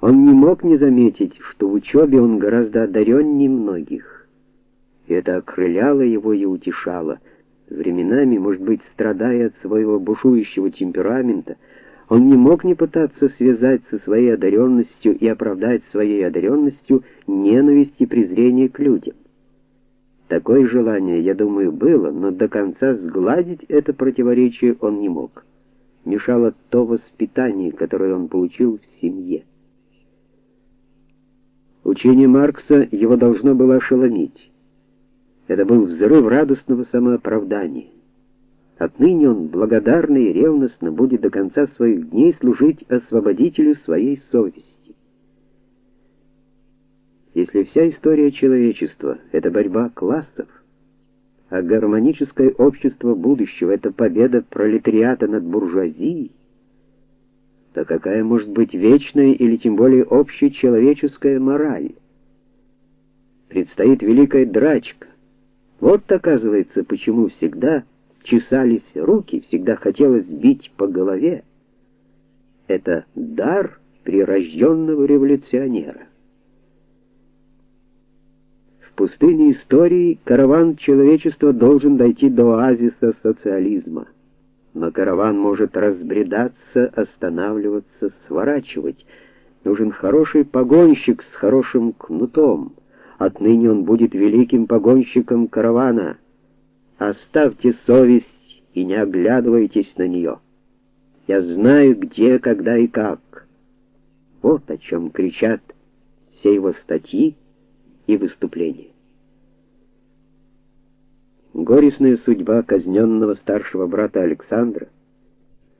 Он не мог не заметить, что в учебе он гораздо одареннее многих. И это окрыляло его и утешало. Временами, может быть, страдая от своего бушующего темперамента, он не мог не пытаться связать со своей одаренностью и оправдать своей одаренностью ненависть и презрение к людям. Такое желание, я думаю, было, но до конца сгладить это противоречие он не мог. Мешало то воспитание, которое он получил в семье. Учение Маркса его должно было ошеломить. Это был взрыв радостного самооправдания. Отныне он благодарно и ревностно будет до конца своих дней служить освободителю своей совести. Если вся история человечества это борьба классов, а гармоническое общество будущего это победа пролетариата над буржуазией, то какая может быть вечная или тем более общечеловеческая мораль? Предстоит великая драчка. Вот оказывается, почему всегда чесались руки, всегда хотелось бить по голове. Это дар прирожденного революционера. В пустыне истории караван человечества должен дойти до оазиса социализма но караван может разбредаться, останавливаться, сворачивать. Нужен хороший погонщик с хорошим кнутом. Отныне он будет великим погонщиком каравана. Оставьте совесть и не оглядывайтесь на нее. Я знаю, где, когда и как. Вот о чем кричат все его статьи и выступления. Горестная судьба казненного старшего брата Александра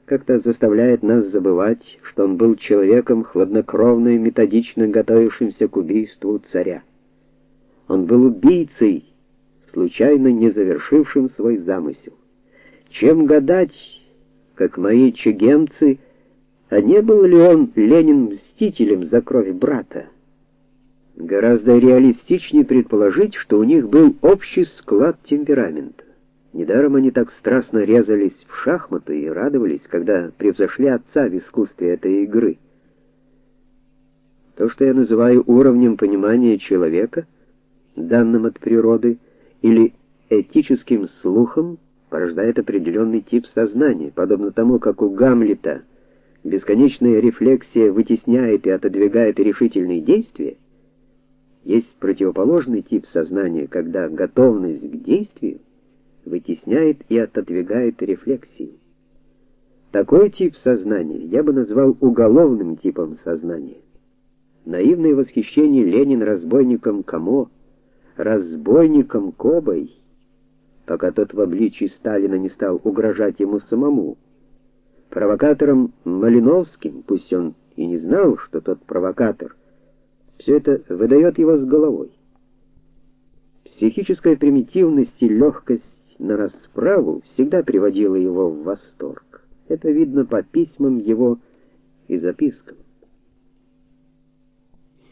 как-то заставляет нас забывать, что он был человеком хладнокровно и методично готовившимся к убийству царя. Он был убийцей, случайно не завершившим свой замысел. Чем гадать, как мои чегемцы, а не был ли он Ленин мстителем за кровь брата? Гораздо реалистичнее предположить, что у них был общий склад темперамента. Недаром они так страстно резались в шахматы и радовались, когда превзошли отца в искусстве этой игры. То, что я называю уровнем понимания человека, данным от природы, или этическим слухом, порождает определенный тип сознания, подобно тому, как у Гамлета бесконечная рефлексия вытесняет и отодвигает решительные действия, есть противоположный тип сознания, когда готовность к действию вытесняет и отодвигает рефлексию. Такой тип сознания я бы назвал уголовным типом сознания. Наивное восхищение Ленин разбойником Камо, разбойником Кобой, пока тот в обличии Сталина не стал угрожать ему самому, провокатором Малиновским, пусть он и не знал, что тот провокатор — все это выдает его с головой. Психическая примитивность и легкость на расправу всегда приводила его в восторг. Это видно по письмам его и запискам.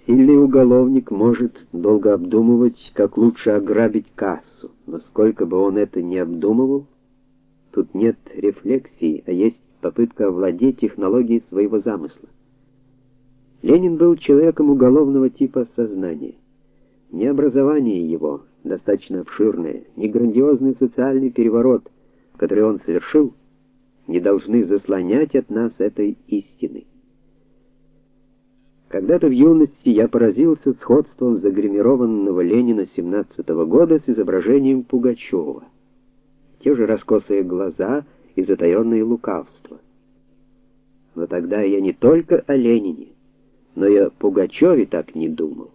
Сильный уголовник может долго обдумывать, как лучше ограбить кассу, но сколько бы он это ни обдумывал, тут нет рефлексии, а есть попытка овладеть технологией своего замысла. Ленин был человеком уголовного типа сознания. Ни образование его достаточно обширное, ни грандиозный социальный переворот, который он совершил, не должны заслонять от нас этой истины. Когда-то в юности я поразился сходством загримированного Ленина 17 -го года с изображением Пугачева. Те же раскосые глаза и затаённое лукавство. Но тогда я не только о Ленине, но я Пугачеве так не думал.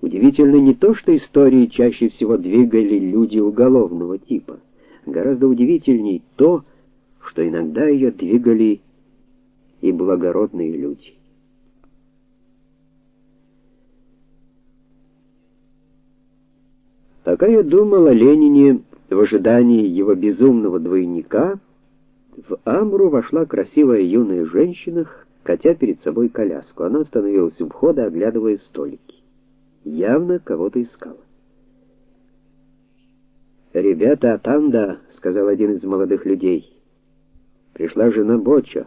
Удивительно не то, что истории чаще всего двигали люди уголовного типа. Гораздо удивительней то, что иногда ее двигали и благородные люди. Пока я думал о Ленине в ожидании его безумного двойника, в Амру вошла красивая юная женщина катя перед собой коляску. Она остановилась у входа, оглядывая столики. Явно кого-то искала. «Ребята, Атанда», — сказал один из молодых людей. «Пришла жена Боча.